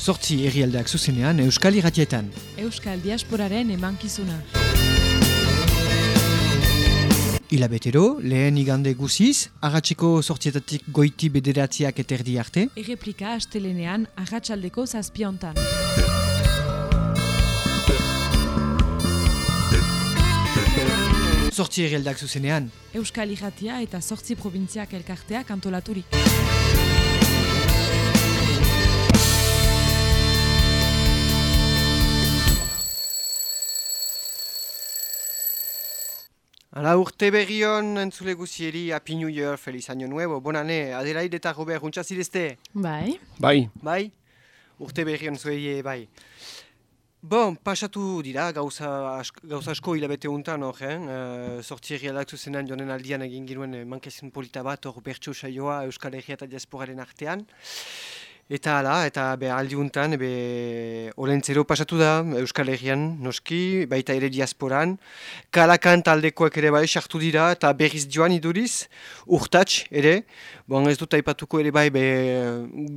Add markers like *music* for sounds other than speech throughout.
Sortzi herrialdeak zuzenean Euskal Irratietan. Euskal Diasporaren emankizuna. Hilabetero, lehen igande guziz, agatziko sortzietatik goiti bederatziak eterdi arte. Erreplika astelenean agatsaldeko zazpiontan. Sortzi herrialdeak zuzenean. Euskal Irratia eta sortzi probintziak elkarteak antolaturik. Hala urte berrion entzule guzieri Happy New Year, Feliz Año Nuevo, bonane, Adelaide eta Robert, untsa zirezte? Bai. Bai, Bai? Urte berrion zuei bai. Bon, pasatu dira, gauza, ask, gauza asko hilabete untan hor, eh? Uh, sortzi herrialdak zuzenan jonen aldian egin giruen eh, mankezin polita bat hor bertso saioa Euskal Herria eta Diasporaren artean. Eta hala, eta be aldi untan, be olentzero pasatu da Euskal Herrian noski, baita ere diasporan. Kalakan taldekoak ere bai sartu dira eta berriz joan iduriz, urtats ere. Bon, ez dut aipatuko ere bai, be,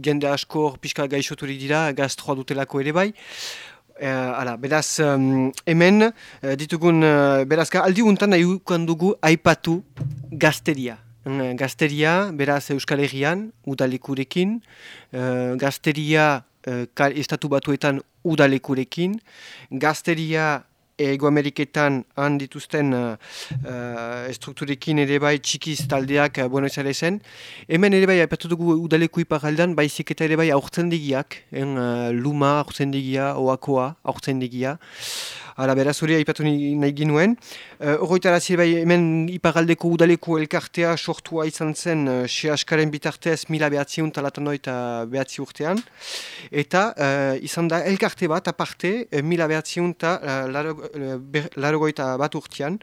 jende asko pixka gaixoturik dira, gastroa dutelako ere bai. Uh, ala, beraz, um, hemen uh, ditugun, uh, beraz, aldi untan nahi dugu aipatu gazteria. Mm, Gazteria, beraz Euskal Herrian, udalekurekin, uh, gazteria uh, estatu batuetan udalekurekin, gazteria Ego Ameriketan han dituzten uh, estrukturekin ere bai txikiz taldeak uh, Buenos Airesen. Hemen ere bai aipatu dugu udaleku iparaldan, baizik eta ere bai aurtzen digiak, en, uh, luma aurtzen digia, oakoa aurtzen digia. Hala, beraz hori aipatu ni- nahi ginuen. Uh, Horroitara bai hemen iparaldeko udaleko elkartea sortua izan zen uh, xe askaren bitartez mila behatziun talatan eta behatzi urtean. Eta uh, izan da elkarte bat aparte mila behatziun eta uh, larogoita bat urtean.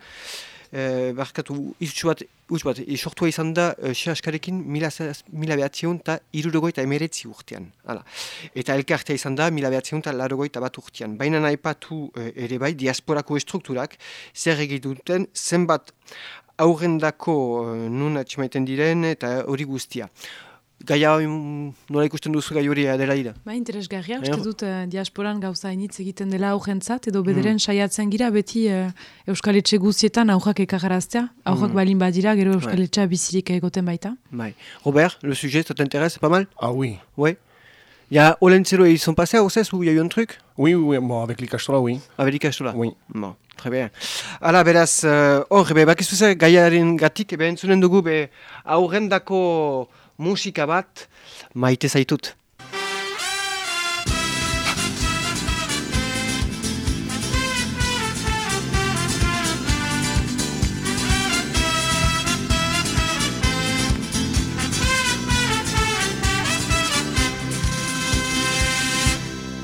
Uh, barkatu, itxu bat, utz bat, e, sortua izan da xe askarekin mila, mila behatziun eta irurogoita emeretzi urtean. Hala. Eta elkartea izan da mila behatziun eta larogoita bat urtean. Baina naipatu uh, ere bai diasporako estrukturak zer egituten zenbat aurrendako uh, nun atximaiten diren eta hori guztia. Gaia um, nola ikusten duzu gai hori adelaida? Ba, interesgarria, Bai, uste dut eh, diasporan gauza initz egiten dela aurrentzat, edo bederen saiatzen gira beti uh, Euskal Etxe guztietan aurrak ekagaraztea. Aurrak balin badira, gero Euskal Ouais. Etxea bizirik egoten baita. Bai. Robert, le sujet, ça t'intéresse pas mal ah oui. Ouais. Il y a Olencero, ils sont passés à Ossès où il y a eu un truc Oui, oui, bon, avec l'Ikastola, oui. Avec l'Ikastola Oui. Bon, très bien. Hala, beraz, uh, hor, be, bakizu ze, gaiaren gatik, be, entzunen dugu, be, aurrendako musika bat, maite zaitut.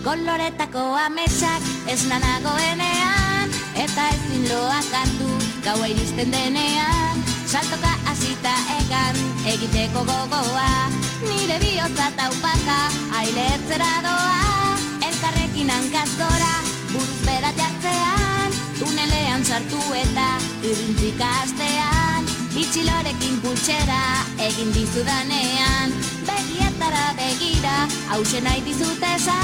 Koloretako ametsak ez nanagoenean Eta ezin loak hartu gaua iristen denean Saltoka hasita egan egiteko gogoa. Nire bihotza taupaka ailetzera Elkarrekin hankaz gora buruz Tunelean sartu eta irrintzika astean. Itxilorekin pultsera egin dizudanean. Begietara begira hause nahi dizute esan.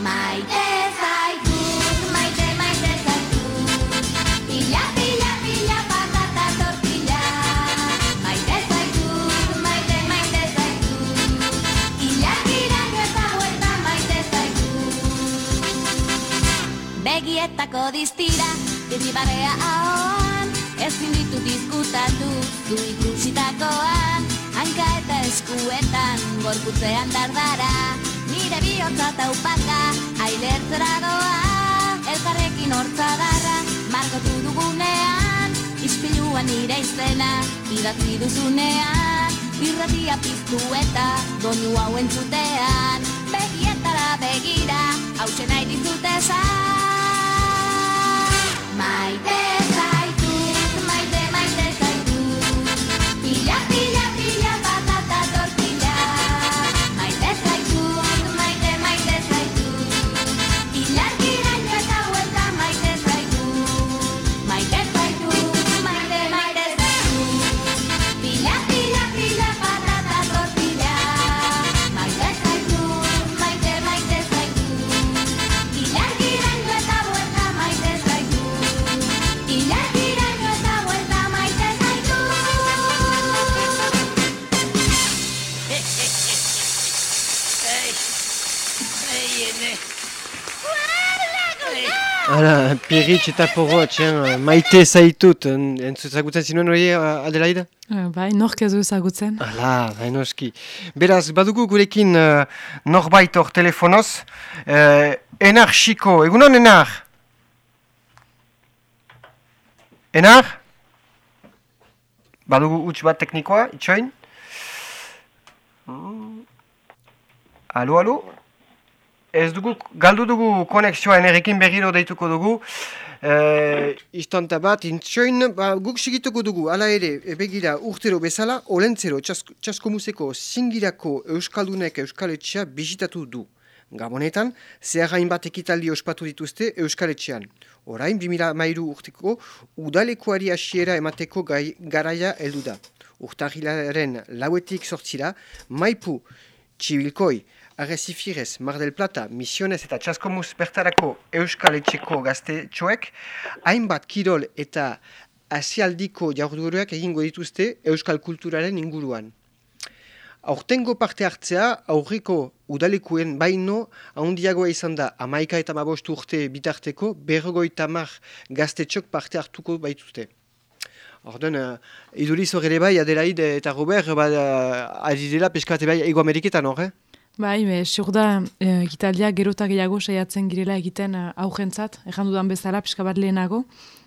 Maite Begietako distira, irribarrea ahoan. Ezin ditu diskutatu, du ikusitakoan. Hanka eta eskuetan, gorputzean dardara. Nire bihotza taupaka, ailertzera doa. Elkarrekin hortza darra, margotu dugunean. Ispiluan nire izena, idatzi duzunean Irratia piztu eta donu hau entzutean Begietara begira, hause nahi dizut esan Maite zaitut, Hala, Piritx eta Porrotx, eh, maite zaitut, en- entzuzagutzen zinuen hori uh, Adelaide? Eh, bai, nork ez du ezagutzen. Hala, baina noski. Beraz, badugu gurekin uh, norbait hor telefonoz. Uh, enar Xiko, egunon Enar? Enar? Badugu huts bat teknikoa, itxoin? Mm. Alo, alo? Ez dugu, galdu dugu konexioa enerekin berriro deituko dugu. Eh, istanta bat, intxoin, ba, guk sigituko dugu, ala ere, begira, urtero bezala, olentzero, txasko, txaskomuzeko zingirako Euskaldunek Euskaletxea bisitatu du. Gabonetan, zeharrain bat ekitaldi ospatu dituzte Euskaletxean. Orain, 2000 mairu urteko, udalekoari hasiera emateko gai, garaia heldu da. Urtahilaren lauetik sortzira, Maipu, Txibilkoi, Arrezifirez, Mar del Plata, Misiones eta Txaskomuz bertarako Euskal Etxeko gaztetxoek, hainbat kirol eta asialdiko jaurduroak egingo dituzte Euskal kulturaren inguruan. Aurtengo parte hartzea aurriko udalekuen baino handiagoa izan da amaika eta mabostu urte bitarteko berrogoita mar gaztetxok parte hartuko baituzte. Orduan, uh, iduriz hor bai, Adelaide eta Robert, ba, uh, ari dela peskate bai Ego Ameriketan hor, eh? Bai, be, siur da, e, ekitaldia gero eta gehiago saiatzen girela egiten uh, aurrentzat, erran dudan bezala, pixka bat lehenago.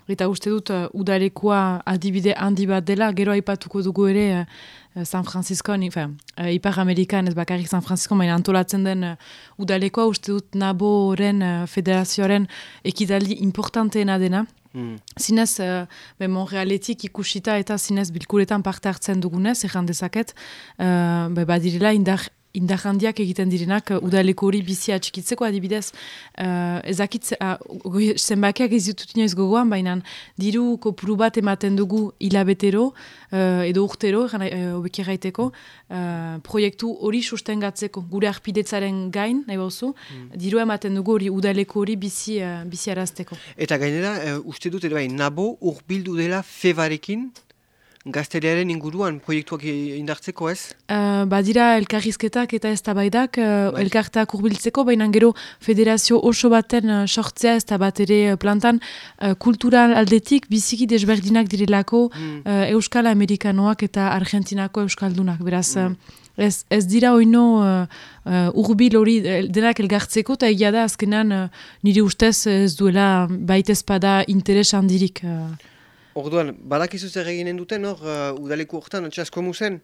Eta uste dut, uh, udarekoa adibide handi bat dela, gero aipatuko dugu ere uh, San Francisco, enfin, uh, Ipar Amerikan, ez bakarrik San Francisco, baina antolatzen den uh, udalekoa, uste dut naboren uh, federazioaren ekitaldi importanteena dena. Mm. Zinez, uh, be Montrealetik ikusita eta zinez bilkuretan parte hartzen dugunez, erran dezaket, uh, be badirela indar indar handiak egiten direnak uh, udaleko hori bizia txikitzeko adibidez. Uh, ezakitze, uh, goi- zenbakiak ez ditut inoiz gogoan, baina diru kopuru bat ematen dugu hilabetero uh, edo urtero, gana- uh, hobeki erraiteko, uh, proiektu hori sustengatzeko, gure arpidetzaren gain, nahi bauzu, diru ematen dugu hori udaleko hori bizi, uh, bizi arazteko. Eta gainera, uh, uste dut ere bai, nabo urbildu dela febarekin gazteriaren inguruan proiektuak indartzeko ez? Uh, badira elkarrizketak eta eztabaidak uh, Bai. elkartak hurbiltzeko, baina gero federazio oso baten uh, sortzea ez da bat ere plantan uh, kultural aldetik biziki desberdinak direlako Mm. uh, Euskal Amerikanoak eta Argentinako Euskaldunak. Beraz, uh, ez, ez dira oino uh, uh, urbil hori denak elgartzeko eta egia da azkenan uh, nire ustez ez duela baitezpada interes handirik. Uh, Orduan, badakizu zer eginen duten hor, uh, udaleku hortan, txasko musen,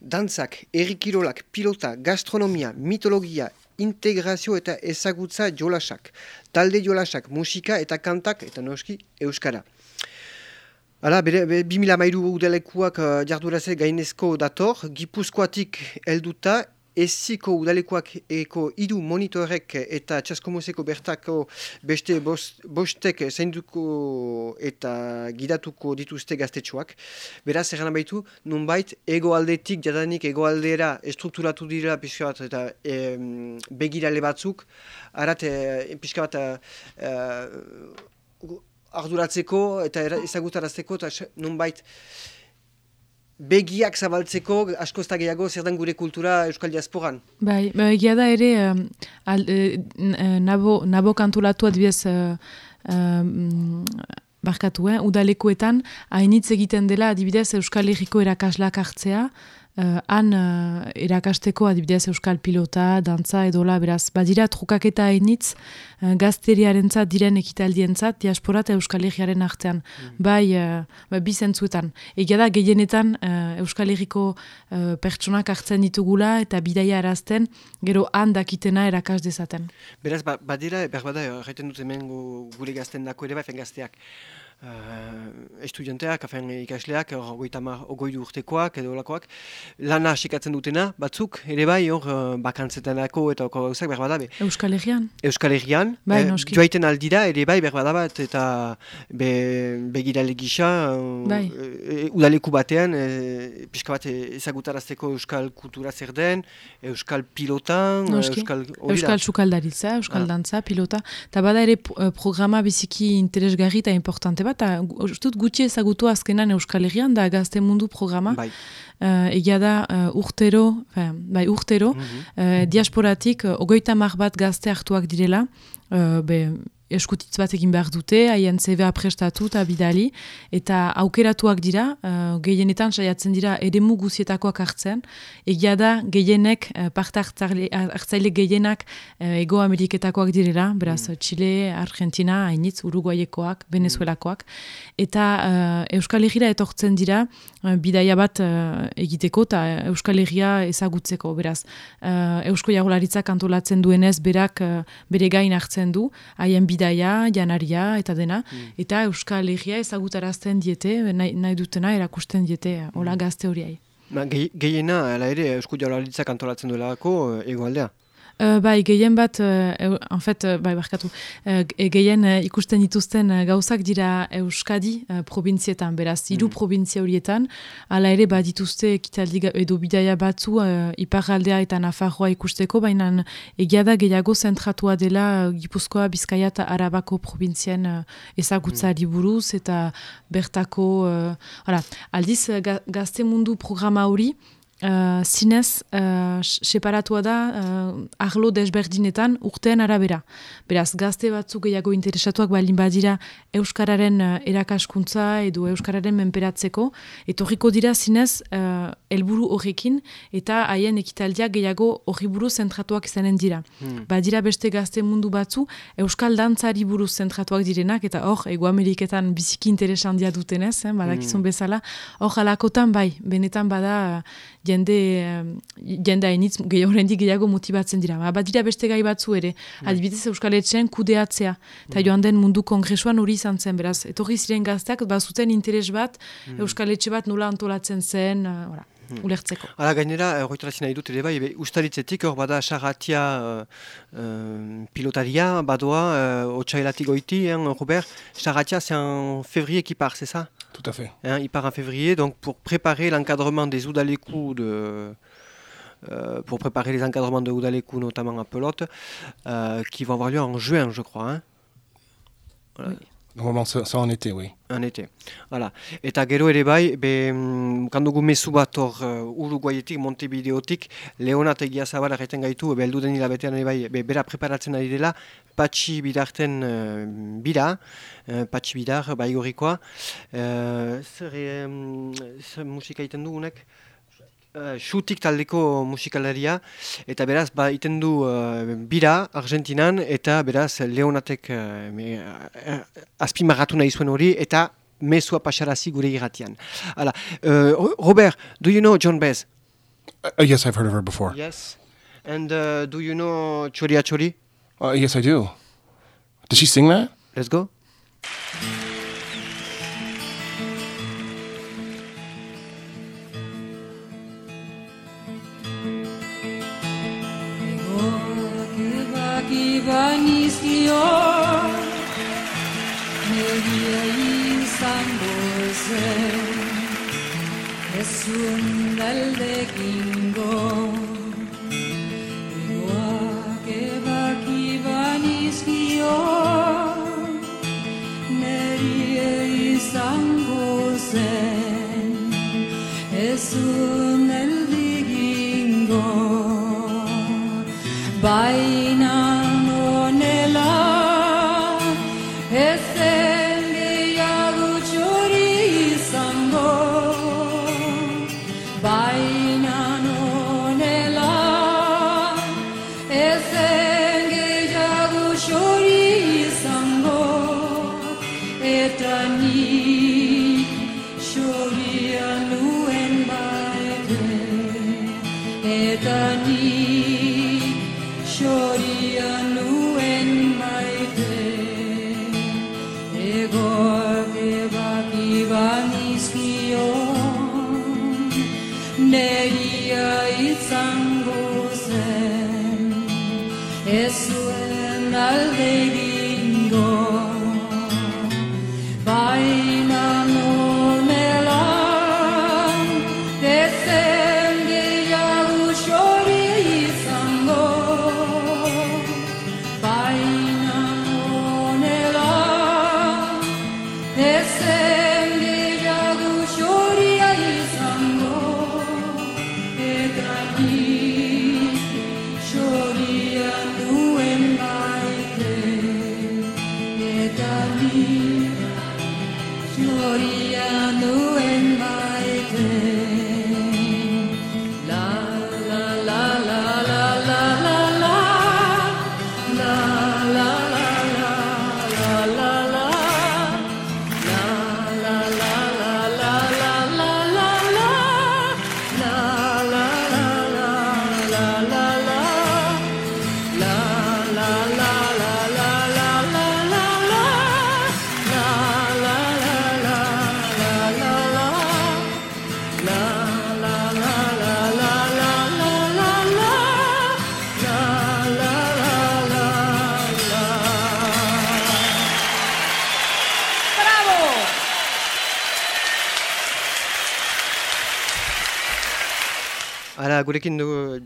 dantzak, errikirolak, pilota, gastronomia, mitologia, integrazio eta ezagutza jolasak, talde jolasak, musika eta kantak eta noski euskara. Hala, bere, bere 2000 mairu udalekuak uh, jarduraze gainezko dator, gipuzkoatik helduta, eziko udalekuak eko hiru monitorek eta txaskomoseko bertako beste bost, bostek zainduko eta gidatuko dituzte gaztetxoak. Beraz, erran baitu, nunbait, ego aldetik, jadanik ego aldera estrukturatu dira pixka bat eta em, begirale batzuk, arat, e, pixka bat e, e, arduratzeko eta ezagutarazteko eta nunbait begiak zabaltzeko askoz eta gehiago zer den gure kultura euskal diasporan. Bai, ba, egia da ere, um, al, n- eh, nabo, nabo kantulatu adibidez, uh, um, barkatu, eh, udalekoetan, hainitz egiten dela adibidez Euskal Herriko erakaslak hartzea, uh, han uh, erakasteko adibidez Euskal pilota, dantza edola, beraz, badira trukaketa hainitz uh, gazteriarentzat diren ekitaldientzat diaspora eta Euskal Herriaren artean. Bai, uh, bai, bi zentzuetan. Egia da, gehienetan uh, Euskal Herriko uh, pertsonak hartzen ditugula eta bidaia arazten, gero han dakitena erakas dezaten. Beraz, ba, badira, behar bada, erraiten dut hemen gu- gure gazten dako ere, bai, gazteak. Uh, estudianteak, afen ikasleak, ogoi urtekoak edo olakoak, lana asikatzen dutena, batzuk, ere bai, hor, uh, bakantzetanako eta oko gauzak, behar bada, be, Euskal Herrian? Euskal Herrian, Bai, eh, joaiten aldira, ere bai, behar bada bat, eta be, begirale gisa, uh, Bai. e, udaleku batean, e, pixka bat ezagutarazteko euskal kultura zer den, euskal pilotan, Noski. euskal... hori da. Euskal sukaldaritza, Euskal Ah. dantza, pilota, eta bada ere eh, programa biziki interesgarri eta importante bat, eta gu- uste dut gutxi ezagutu azkenan Euskal Herrian, da gazte mundu programa, Bai. Eh, egia da eh, urtero, enfin, bai urtero, Mhm. eh, diasporatik uh, ogoita mar bat gazte hartuak direla, eh, be, eskutitz bat egin behar dute, haien CVA prestatu eta bidali, eta aukeratuak dira, uh, gehienetan saiatzen dira eremu guzietakoak hartzen, egia da gehienek, uh, parte hartzaile, gehienak uh, Ego Ameriketakoak direla, beraz, Chile, Argentina, hainitz, Uruguayekoak, Venezuelakoak, eta uh, Euskal Herriera etortzen dira, uh, bidaia bat uh, egiteko eta Euskal Herria ezagutzeko, beraz. Uh, Eusko Jagolaritzak antolatzen duenez, berak uh, bere gain hartzen du, haien bidaia, janaria eta dena, eta Euskal Herria ezagutarazten diete, nahi, nahi dutena erakusten diete, hola gazte horiai. Ba, gehi- Gehiena, hala ere, Eusko Jaurlaritzak antolatzen duelako uh, egoaldea. Uh, bai, gehien bat, uh, en fait, uh, bai, barkatu, uh, ge- gehien uh, ikusten dituzten gauzak dira Euskadi uh, provintzietan, beraz, hiru provintzia horietan, hala ere bat dituzte ekitaldi edo bidaia batzu uh, iparraldea eta Nafarroa ikusteko, baina egia da gehiago zentratua dela Gipuzkoa, Bizkaia eta Arabako provintzien uh, ezagutzari buruz eta bertako, uh, hala, aldiz ga, gazte mundu programa hori, Uh, zinez, uh, separatua da uh, arlo desberdinetan urtean arabera. Beraz, gazte batzuk gehiago interesatuak baldin badira Euskararen uh, erakaskuntza edo Euskararen menperatzeko, etorriko dira zinez uh, helburu horrekin eta haien ekitaldiak gehiago horri buruz zentratuak izanen dira. Badira beste gazte mundu batzu Euskal dantzari buruz zentratuak direnak eta hor, Ego Ameriketan biziki interes handia dutenez, eh, badakizun bezala, hor halakotan bai, benetan bada uh, jende, jende hainitz oraindik gehiago motibatzen dira. Ba, badira beste gai batzu ere, adibidez Euskal Etxean kudeatzea, eta joan den mundu kongresuan hori izan zen, beraz, etorri ziren gazteak, bazuten interes bat, Euskal Etxe bat nola antolatzen zen, uh, voilà, ulertzeko. Hala gainera, horretarazi nahi dut ere bai, ustaritzetik hor bada sarratia uh, uh, pilotaria, badoa, uh, otxailatik goiti, hein, Robert, sarratia c'est en février qui part, c'est ça? Tout à fait. Hein, il part en février, donc pour préparer l'encadrement des Oudalekou de... euh, pour préparer les encadrements de Oudalekou, notamment à Pelote, euh, qui vont avoir lieu en juin, je crois, hein, ça, ça en été, oui. en été. Voilà. Eta gero ere bai, be, mm, kandugu mezu bat hor uh, Uruguayetik, Montevideotik, Leonat egia zabala erreten gaitu, be, den hilabetean ere bai, be, bera preparatzen ari dela, patxi bidarten uh, bira, uh, patxi bidar, bai gorikoa. Uh, zer, um, zer musika egiten du unek? Uh, Xutik taldeko musikalaria, eta beraz, ba, iten du uh, bira Argentinan, eta beraz, Leonatek uh, me, uh, azpimarratu nahi zuen hori, eta mesua pasarazi gure irratian. Hala, uh, Robert, do you know John Bez? Uh, yes, I've heard of her before. Yes. And uh, do you know Choria Chori? Uh, yes, I do. Does she sing that? Let's go. veganisliyor Medyayı insan bozen Es un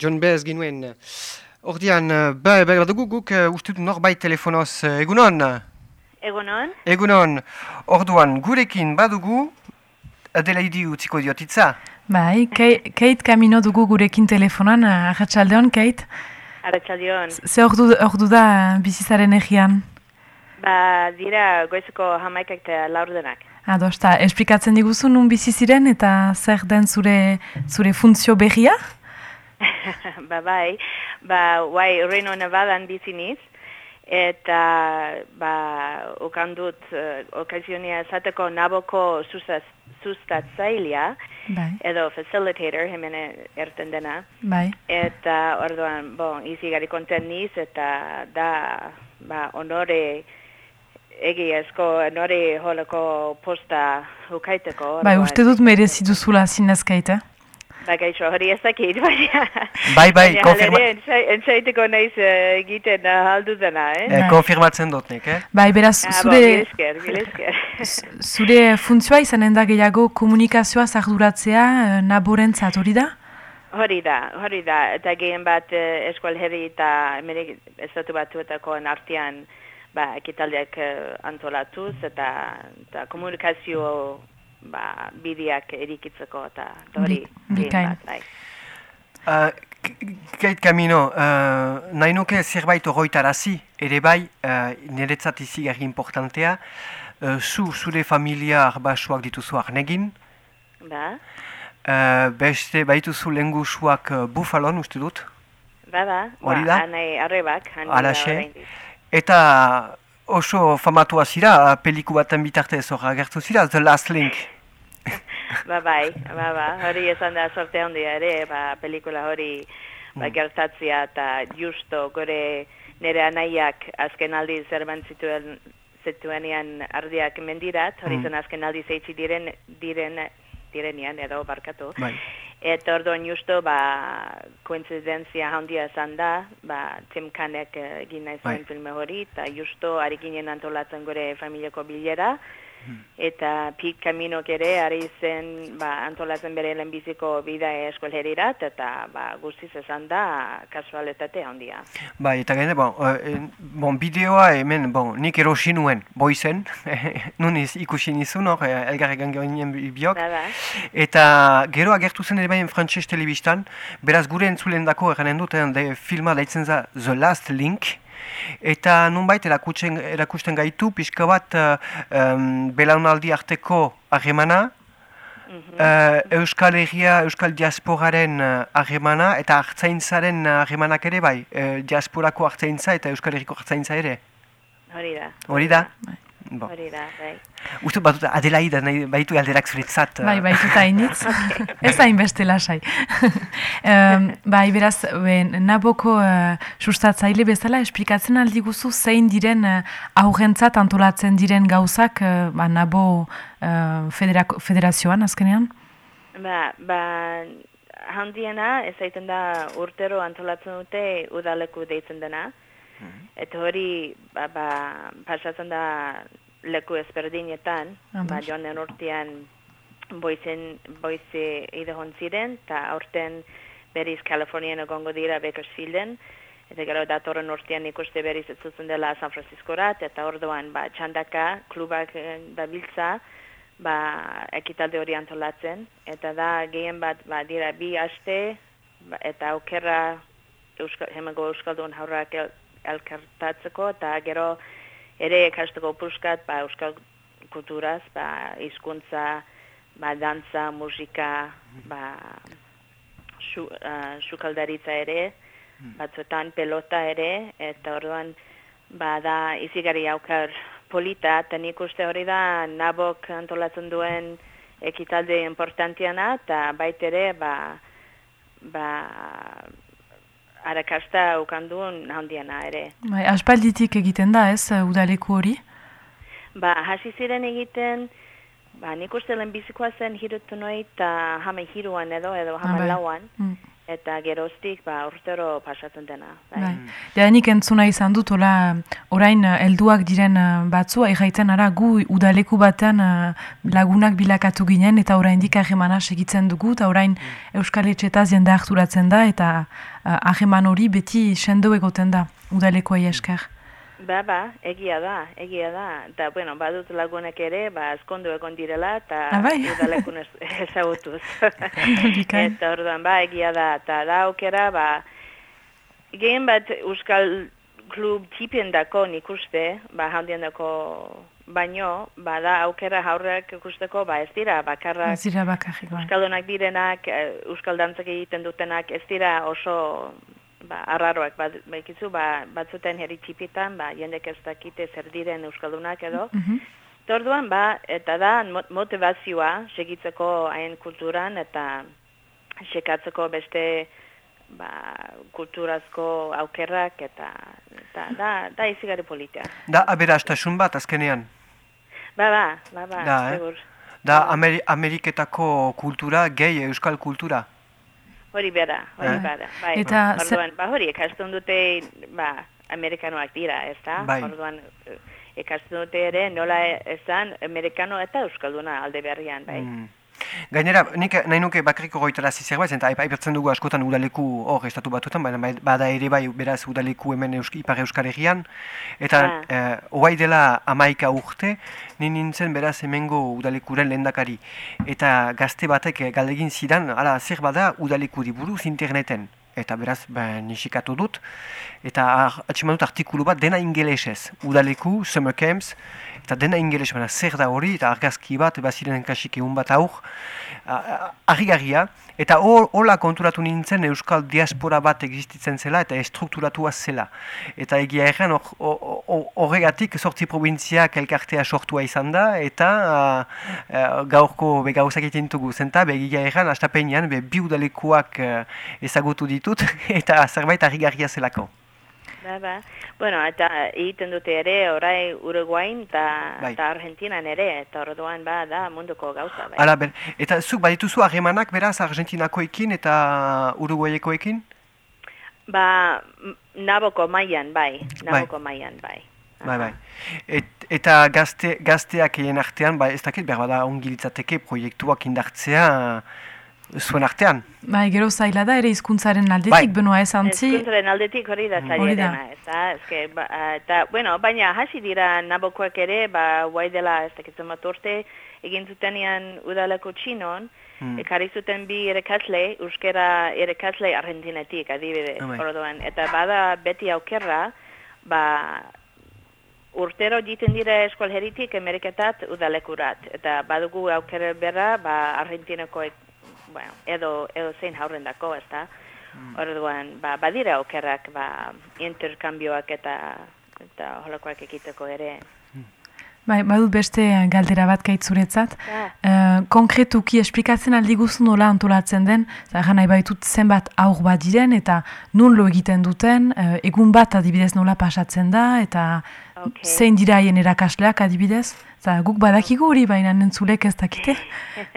John Bez ginuen. Ordian, ba, ba, badugu guk uh, uste dut norbait telefonoz. Uh, egunon? Egunon, Egunon. Orduan, gurekin badugu Adelaidi utziko diotitza. Bai, Kate, Kate Camino dugu gurekin telefonan, ahatsaldeon, Kate. Arratxaldion. Ze ordu, ordu da bizizaren egian? Ba, dira goizeko hamaikak eta laurdenak. Adosta, esplikatzen diguzu nun bizi ziren eta zer den zure, zure funtzio berria? *laughs* ba, bai, ba, guai, Reno Nevadan bizi niz, eta, ba, ukan dut, uh, okazionia esateko naboko sustaz, sustatzailea, Bai, edo facilitator, hemen erten dena, bai. eta orduan, bon, izi gari konten niz, eta da, ba, honore, egi esko, honore holako posta ukaiteko. Bai, uste dut merezi duzula zinez, Kate, eh? Ba, gaixo, hori ez dakit, baina... Bai, bai, konfirma- Entzaiteko naiz egiten uh, aldu dena, eh? Eh, konfirmatzen dut nik, eh? Bai, beraz, Ah, bon, *laughs* zure, zure funtzioa izanen da gehiago komunikazioa zarduratzea eh, naborentzat hori da? hori da, hori da. Eta gehien bat eh, eskual herri eta emerik estatu batuetako artean ba, ekitaldiak eh, antolatuz eta, eta komunikazio ba, bideak erikitzeko eta hori Bi- bikain. bat, bai. Uh, Kate Camino, uh, nahi nuke zerbait horroitarazi, ere bai, uh, niretzat izi gari importantea, uh, zu, zure familia arbasuak dituzu arnegin, Ba, uh, beste baituzu lengusuak uh, bufalon, uste dut, ba, ba, Hori ba, da? anai arrebak, oraindik. eta oso famatua zira, peliku baten bitartez hor agertu zira, The Last Link. Ba, bai, ba, ba, hori esan da sorte handia ere, ba, pelikula hori ba, gertatzea eta justo gore nire anaiak azken aldi zerban zituen zituenean ardiak mendirat, hori zen azken aldi zeitzi diren, diren, direnean edo barkatu. Bai. Eta orduan justo, ba, koinzidenzia handia esan da, ba, Tim Kanek eh, egin nahi zuen Bai. filme hori, eta justo ari ginen antolatzen gure familiako bilera, eta Pete Caminok ere ari zen ba, antolatzen bere lehenbiziko bida eskolherirat, eta ba, guztiz esan da kasualitate handia. Bai, eta gene, bon, uh, bon, bideoa hemen, bon, nik erosi nuen, boizen, *laughs* nun iz, ikusi nizun hor, eh, elgarregan ginen biok, Da, da. eta gero agertu zen ere bain frantses telebistan, beraz gure entzulen dako eranen dut, eh, de filma daitzen za The Last Link, eta nunbait erakusten, erakusten gaitu, pixka bat uh, um, belaunaldi arteko harremana, Uh, Euskal Herria, Euskal Diasporaren uh, eta hartzaintzaren harremanak ere bai, uh, diasporako hartzaintza eta Euskal Herriko hartzaintza ere. Hori da. Hori da? Bon. Hori da, bai. Uste batut Adelaida nahi baitu alderak zuretzat. Bai, baituta *laughs* initz. Ez hainbeste lasai. *laughs* um, bai, beraz, ben, naboko uh, sustatzaile bezala esplikatzen aldi guzu zein diren uh, aurrentzat antolatzen diren gauzak uh, ba, nabo uh, federako- federazioan azkenean? Ba, ba, handiena, ez da urtero antolatzen dute udaleku deitzen dena. Eta hori, ba, ba, pasatzen da leku ezberdinetan, Ados. ba, joan den urtean boizen, boize idehon ziren, eta aurten beriz Kalifornian egongo dira Bakersfielden, eta gero datorren urtean ikuste beriz ez zuzen dela San Franciscorat, eta orduan ba, txandaka, klubak eh, dabiltza, ba, ekitalde hori antolatzen, eta da gehien bat ba, dira bi aste, ba, eta aukerra Euskal, hemengo Euskaldun haurrak elkartatzeko, eta gero ere ikasteko puskat, ba, Euskal kulturaz, ba, hizkuntza, ba, dantza, musika, ba, su, uh, sukaldaritza ere, batzuetan pelota ere, eta orduan, ba, da, izigari aukar polita, eta nik uste hori da, nabok antolatzen duen ekitalde importantiana, eta baitere, ba, ba, arakasta ukandun handiana ere. Bai, aspalditik egiten da, ez, udaleku hori? Ba, hasi ziren egiten, ba, nik uste lehenbizikoa zen hirutu noi, eta hame hiruan edo, edo hame bai. lauan, Mm. Eta geroztik, ba, urtero pasatzen dena. Bai. Bai. Nik entzuna izan dut, ola, orain eh, helduak diren eh, batzua, erraiten ara gu udaleku batean eh, lagunak bilakatu ginen, eta oraindik ahemana segitzen dugu, eta orain Euskal Etxetaz jende harturatzen da, eta aheman hori beti sendo egoten da, udalekoa esker. Ba, ba, egia da, egia da. Eta, bueno, badut lagunek ere, ba, eskondu egon direla, eta Ah, bai? udalekun ez- *laughs* ezagutuz. Bikain. eta orduan, ba, egia da, eta da aukera, ba, gehien bat Euskal Klub tipien dako nik uste, ba, handien dako baino, ba, da aukera haurrak ikusteko, ba, ez dira, bakarrak, Ez dira bakarrik, bai. Euskaldunak direnak, eh, Euskal dantzak egiten dutenak, ez dira oso ba, arraroak, ba, baikizu, ba, batzuten herri txipitan, ba, jendek ez dakite zer diren Euskaldunak edo. Mhm. Eta Orduan, ba, eta da mo- motivazioa segitzeko hain kulturan eta sekatzeko beste ba, kulturazko aukerrak eta, eta da, da izigari politia. Da aberastasun bat azkenean. Ba, ba, ba, ba, Da, eh? Da Ameri Ameriketako kultura, gehi euskal kultura. Hori bera, hori Eh? bera. Bai, Eta orduan, ba, hori, ikasten dute, ba, amerikanoak dira, ez da? Bai. Orduan, eh, ikasten dute ere, nola esan, amerikano eta euskalduna alde berrian, bai. Mm. Gainera, nik nahi nuke bakarriko goitarazi zerbait, eta aipatzen dugu askotan udaleku hor estatu batutan, baina bai- bada ere bai beraz udaleku hemen Eusk, Ipar Euskal Herrian, eta Ah. eh, dela amaika urte, ni nintzen beraz hemengo udalekuren lehendakari. Eta gazte batek eh, galdegin zidan, ala, zer bada udaleku buruz interneten. Eta beraz, ba, nisikatu dut, eta ar- atximan dut artikulu bat dena ingelesez. Udaleku, summer camps, eta dena ingeles, baina zer da hori, eta argazki bat, baziren kasik egun bat aur, argigarria, eta hola konturatu nintzen euskal diaspora bat existitzen zela, eta estrukturatua zela. Eta egia erran, hor- hor- hor- horregatik sortzi probintziak elkartea sortua izan da, eta ah, eh, gaurko be gauzak egiten dugu zenta, be egia erran, astapenean, be bi udalekuak eh, ezagutu ditut, *laughs* eta zerbait argigarria zelako. Ba, ba. Bueno, eta egiten dute ere, orai Uruguain eta Bai. Argentinan ere, eta orduan, ba, da munduko gauza, bai. Hala, ber, eta zuk badituzu harremanak beraz Argentinakoekin eta Uruguayekoekin? Ba, naboko mailan, bai. Naboko mailan, bai. Bai, Aha. bai. Et, eta gazte, gazteak artean, ba, ez dakit, behar bada ongi litzateke proiektuak indartzea zuen artean. Bai, gero zaila da ere hizkuntzaren aldetik, Bai. benoa ez antzi, Ezkuntzaren aldetik hori da da. zailerena, ez da? Ezke, ba, eta, bueno, baina hasi dira nabokoak ere, ba, guai dela, ez dakitzen bat urte, egin zutenean udaleko txinon, Hmm. ekarri zuten bi erekasle, euskera erekasle argentinetik, adibidez, orduan. Eta bada beti aukerra, ba, urtero jiten dira eskualheritik Ameriketat udalekurat. Eta badugu aukera berra, ba, argentineko bueno, edo, edo zein haurrendako, ez da? Orduan, ba, badira aukerrak, ba, interkambioak eta eta holakoak ekiteko ere. bai, badut beste galdera bat gaitzuretzat. Ja. Eh, konkretuki esplikatzen aldi guzu nola antolatzen den, zara nahi baitut zenbat aur bat diren, eta nun lo egiten duten, eh, egun bat adibidez nola pasatzen da, eta Ok. zein dira haien erakasleak adibidez. Zara, guk badakigu hori, baina nentzulek ez dakite.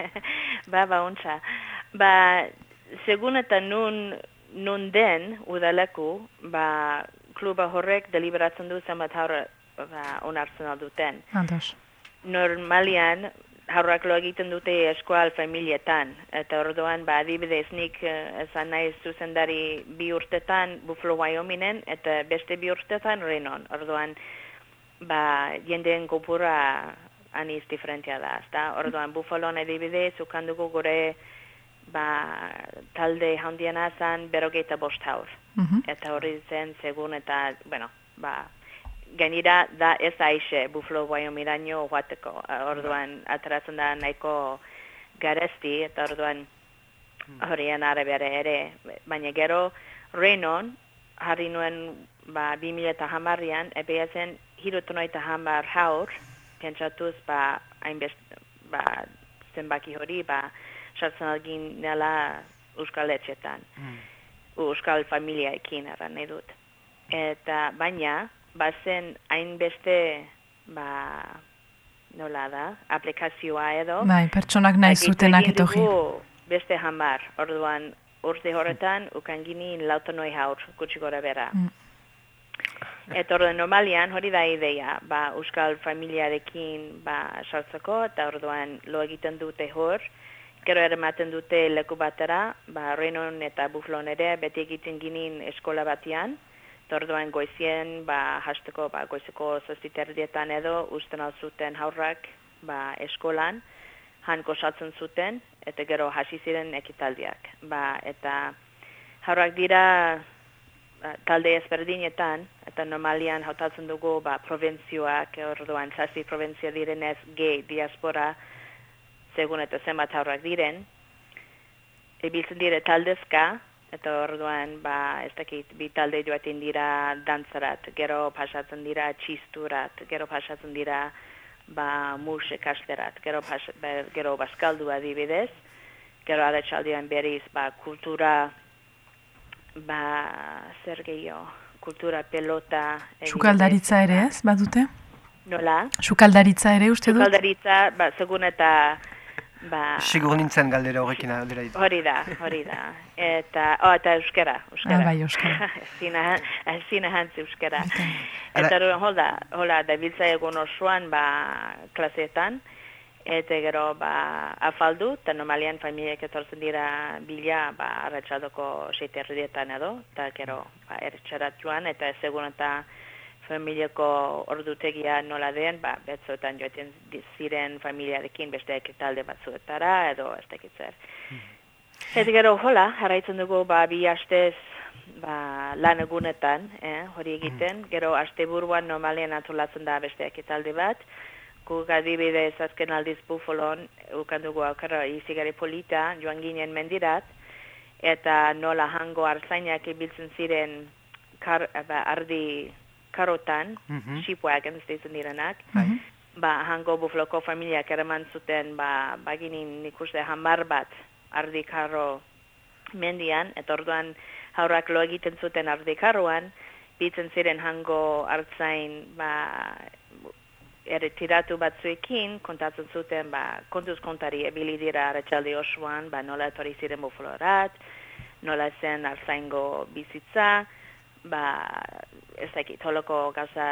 *laughs* ba, ba, ontsa. Ba, segun eta nun, nun den udaleku, ba, kluba horrek deliberatzen du zenbat haur ba, onartzen duten. Ados. normalian haurrak lo egiten dute eskual familietan. Eta orduan, ba, adibidez nik eh, esan naiz zuzendari bi urtetan Buffalo Wyomingen eta beste bi urtetan Renon. Orduan, ba, jendeen kopura aniz diferentia da. Ezta? Orduan, Buffalo adibidez, ukandugu gure ba, talde handiena zan berogeita bost haur Mhm. eta hori zen segun eta, bueno, ba, gainera da ez aixe Buffalo Wyomiraino joateko. Eh, Orduan ateratzen da nahiko garesti eta orduan horien arabera ere. Baina gero Renon jarri nuen ba, 2000 eta hamarrian, ebeazen hirutono eta hamar haur, pentsatuz ba, hainbest, ba, zenbaki hori, ba, sartzen algin nela Euskal Etxetan. Euskal familiaekin erran nahi dut. Eta baina, bazen hainbeste, ba, nola da, aplikazioa edo. Bai, pertsonak nahi zutenak etorri. Beste hamar, orduan urte horretan, ukan gini lautonoi haur, gutxi gora bera. Mm. Eta orduan normalian hori da ideia, ba, euskal familiarekin ba, sartzeko, eta orduan lo egiten dute hor, gero eramaten dute leku batera, ba, Renon eta Buflon ere beti egiten ginin eskola batean, eta orduan goizien, ba, hasteko, ba, goizeko zazpiterdietan edo, usten alzuten haurrak, ba, eskolan, han gozatzen zuten, eta gero hasi ziren ekitaldiak. Ba, eta haurrak dira talde ezberdinetan, eta normalian hautatzen dugu ba, provinzioak, orduan zazpi provinzia direnez gay diaspora, segun eta zenbat haurrak diren, ibiltzen dire taldezka, eta orduan, ba, ez dakit, bi talde joaten dira dantzarat, gero pasatzen dira txisturat, gero pasatzen dira ba, mus ikasterat, gero, pas, ba, gero baskaldu adibidez, gero aratsaldean berriz ba, kultura, ba, zer gehiago, kultura pelota. adibidez. Sukaldaritza ere ez, badute? Nola? Sukaldaritza ere uste dut? Sukaldaritza, ba, segun eta, ba, Sigur nintzen galdera horrekin aldera ditu. Hori da, hori da. Eta, oh, eta euskara, euskara. Ah, bai, euskara. *laughs* Ezina, ezina hantzi euskara. Eta hola, hola, da biltza egun osoan, ba, klaseetan, eta gero, ba, afaldu, eta normalian familiak etortzen dira bila, ba, arratxaldoko seite herrietan edo, eta gero, ba, ertxarat joan, eta ez egun eta familiako ordutegia nola den, ba, betzoetan joaten ziren familiarekin beste ekitalde batzuetara, edo ez dakit zer. Eta gero, hola, jarraitzen dugu, ba, bi astez, ba, lan egunetan, eh, hori egiten, gero asteburuan normalean antolatzen da beste ekitaldi bat, guk adibidez azken aldiz Buffalon, ukan dugu aukera izigari polita, joan ginen mendirat, eta nola hango arzainak ibiltzen ziren kar, ba, ardi karotan, Mhm. ship wagons deitzen direnak, Mhm. ba, hango bufloko familiak eraman zuten, ba, baginin nik uste hamar bat ardi karro mendian, eta orduan haurrak lo egiten zuten ardi karroan, bitzen ziren hango hartzain, ba, erretiratu batzuekin, kontatzen zuten, ba, kontuz kontari ebili dira arratsalde osoan, ba, nola etorri ziren buflorat, nola zen arzaingo bizitza, ba, ez dakit, holoko gauza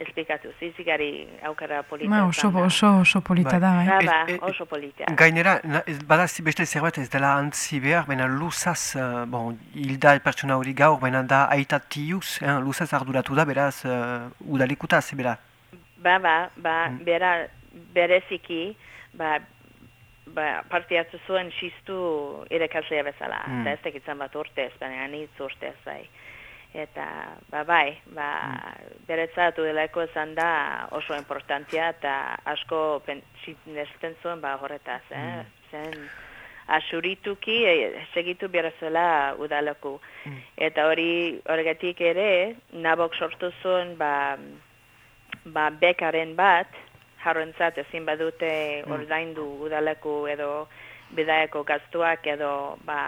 esplikatu, zizigari aukera polita. Ma, oso, da. oso, oso polita Bai. da, bai. Ba, ba, e- oso polita. Gainera, na- ez- badazi beste zerbait ez dela antzi behar, baina luzaz, uh, bon, hilda pertsona hori gaur, baina da aitatiuz, eh, luzaz arduratu da, beraz, uh, udalikutaz, bera. Ba, ba, ba, Mm. bera, bereziki, ba, ba, parte hartu zuen xistu irakaslea bezala. Mm. Eta ez tekitzen bat urtez, baina anitz urtez, bai. Eta, ba, bai, ba, beretzatu delako esan da oso importantia eta asko pen, nesten zuen, ba, horretaz, eh? Zen, asurituki, e, segitu berazela udaleku. Eta hori, horregatik ere, nabok sortu zuen, ba, ba, bekaren bat, jarrentzat ezin badute ordaindu udaleku edo bidaiako gaztuak edo ba,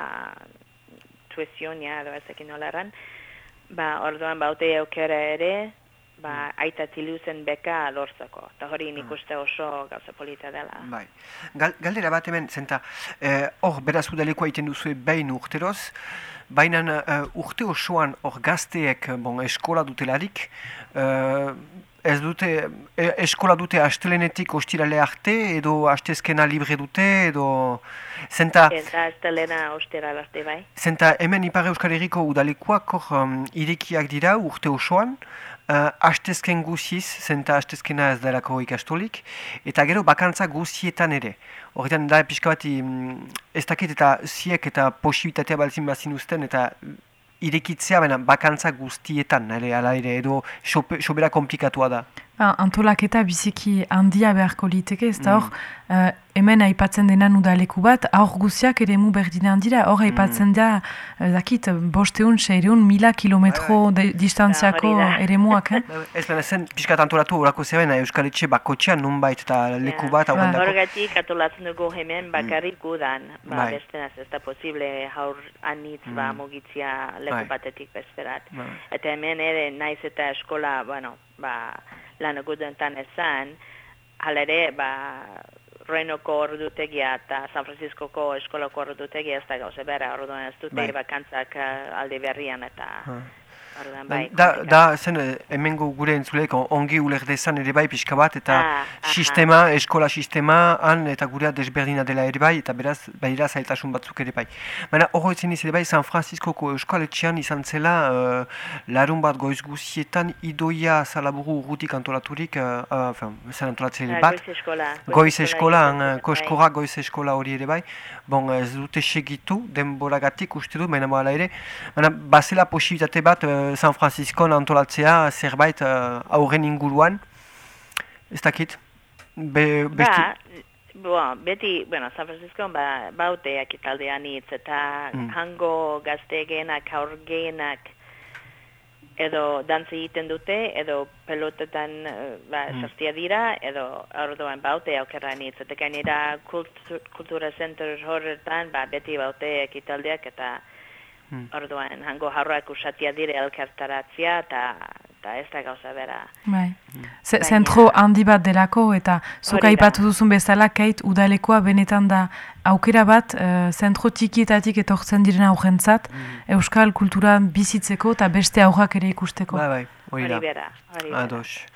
tuizionia edo ezekin nolaran, ba, orduan baute aukera ere, ba, aita tiluzen beka lortzeko. Eta hori nik uste oso gauza polita dela. Bai. Gal, galdera bat hemen, zenta, eh, hor, beraz udalekoa egiten duzue behin urteroz, baina eh, urte osoan hor gazteek, bon, eskola dutelarik, eh, ez dute, e, eskola dute astelenetik ostirale arte, edo astezkena libre dute, edo, zenta, Eta ez telena ostera arte bai. Zenta hemen Ipar Euskal Herriko udalekuak hor um, irekiak dira urte osoan, uh, astezken guziz, zenta astezkena ez delako ikastolik, eta gero bakantza guzietan ere. Horretan da pixka bat ez dakit eta ziek eta posibitatea balzin bazin uzten, eta irekitzea, baina bakantza guztietan, ere, ala ere, edo sobera komplikatua da. Ba, antolaketa biziki handia beharko liteke, ez da hor, eh, hemen aipatzen denan udaleku bat, aur guziak ere mu berdinean dira, hor aipatzen da, ez dakit, bosteun, seireun, mila kilometro de, distantziako hori da. eremuak, eh? Ez baina zen, pixkat antolatu horako zeben, Euskal Etxe bakotxean nunbait eta leku bat, hau Ba. Horregatik atolatzen dugu hemen bakarrik gudan, ba, Bai. bestenaz ez da posible haur anitz ba, mugitzia leku Bai. batetik besterat. Bai. Eta hemen ere naiz eta eskola, bueno, ba, lan gudentan ezan, hala ere, ba, Renoko ordutegia eta San Franciscoko eskolako ordutegia ez da gauze bera, orduan ez dute Bai. bakantzak eh, alde berrian eta orduan bai. Da, komplika. da zen, eh, hemengo gure entzulek ongi uler dezan ere bai pixka bat, eta Ah, aha. sistema, eskola sistema, han eta gurea desberdina dela ere bai, eta beraz, baira zailtasun batzuk ere bai. Baina, horro etzen ere bai, San Franciscoko eskoletxean izan zela, uh, larun bat goiz guzietan, idoia salaburu urrutik antolaturik, uh, uh, fin, zen antolatzen Ah, bat, Goiz eskola. Goiz eskola, dute, koskora goiz eskola hori ere bai. Bon, ez dute segitu, denboragatik uste dut, baina hala ere. Baina, bazela posibilitate bat eh, San Francisco antolatzea zerbait uh, aurren inguruan. Ez dakit? Be, besti... Ba, Bo, beti, bueno, San Francisco ba, baute ekitaldean hitz eta Mm. hango gaztegenak, aurgenak edo dantza egiten dute, edo pelotetan eh, ba, Mm. sartia dira, edo orduan baute aukerran hitz. Eta gainera kultu, kultura center horretan, ba, beti baute ekitaldeak eta Mm. orduan hango jarroak usatia dire elkartaratzia eta eta ez da gauza bera. Bai. Baina- Zentro handi bat delako eta zuk aipatu duzun bezala keit udalekoa benetan da aukera bat eh, zentro tikietatik etortzen diren aurrentzat euskal kultura bizitzeko eta beste aurrak ere ikusteko. Bai, bai, hori Hori da. bera, hori bera. Ados.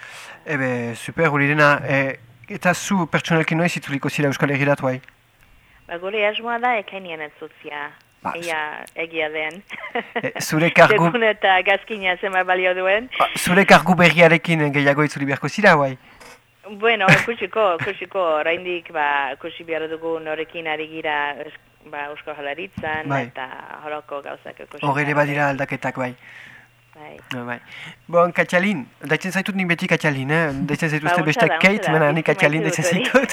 Ebe, super, hori dena. E, eta zu pertsonalki noiz itzuliko zira Euskal Herrirat, bai? Ba, gure asmoa da ekainien entzutzia. Ba, Ia egia den. E, zure kargu, *laughs* Segun eta gazkina zema balio duen. ba, zure kargu berriarekin gehiago itzuli beharko zira, bai? Bueno, kusiko, *laughs* kusiko, oraindik ba, kusi behar dugu norekin ari gira ba, Eusko Jalaritzan Bai. eta horoko gauzak ikusi. Hor ere behar badira aldaketak, bai. Bai. Bai. Bon, Katxalin, daitzen zaitut nik beti Katxalin, eh? Daitzen zaituzte Ba, beste Kate, mena nik Katxalin daitzen zaitut.